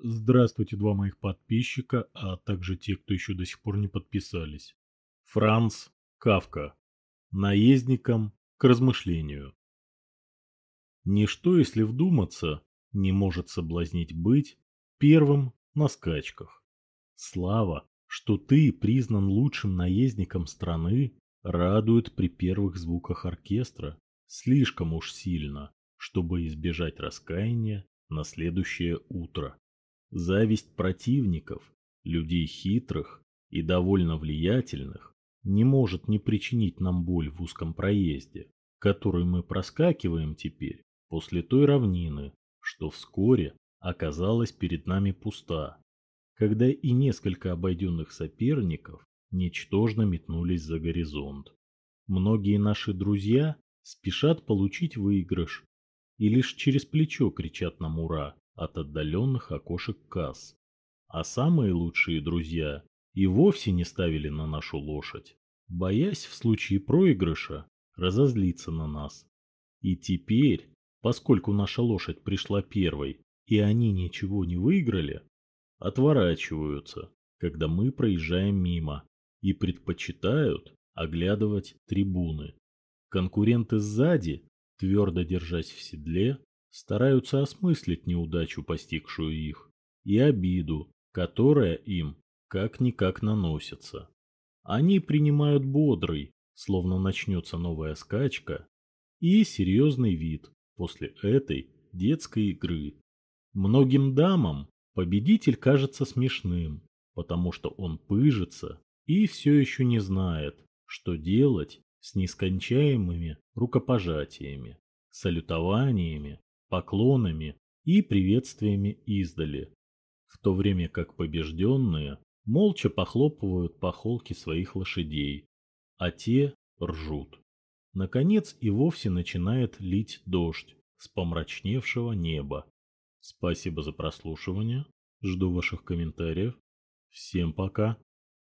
Здравствуйте, два моих подписчика, а также те, кто еще до сих пор не подписались. Франц Кавка. Наездникам к размышлению. Ничто, если вдуматься, не может соблазнить быть первым на скачках. Слава, что ты признан лучшим наездником страны, радует при первых звуках оркестра слишком уж сильно, чтобы избежать раскаяния на следующее утро. Зависть противников, людей хитрых и довольно влиятельных, не может не причинить нам боль в узком проезде, который мы проскакиваем теперь после той равнины, что вскоре оказалась перед нами пуста, когда и несколько обойденных соперников ничтожно метнулись за горизонт. Многие наши друзья спешат получить выигрыш и лишь через плечо кричат нам «Ура!», от отдаленных окошек касс. А самые лучшие друзья и вовсе не ставили на нашу лошадь, боясь в случае проигрыша разозлиться на нас. И теперь, поскольку наша лошадь пришла первой, и они ничего не выиграли, отворачиваются, когда мы проезжаем мимо, и предпочитают оглядывать трибуны. Конкуренты сзади, твердо держась в седле, стараются осмыслить неудачу, постигшую их, и обиду, которая им как-никак наносится. Они принимают бодрый, словно начнется новая скачка, и серьезный вид после этой детской игры. Многим дамам победитель кажется смешным, потому что он пыжится и все еще не знает, что делать с нескончаемыми рукопожатиями, салютованиями поклонами и приветствиями издали, в то время как побежденные молча похлопывают по холке своих лошадей, а те ржут. Наконец и вовсе начинает лить дождь с помрачневшего неба. Спасибо за прослушивание. Жду ваших комментариев. Всем пока.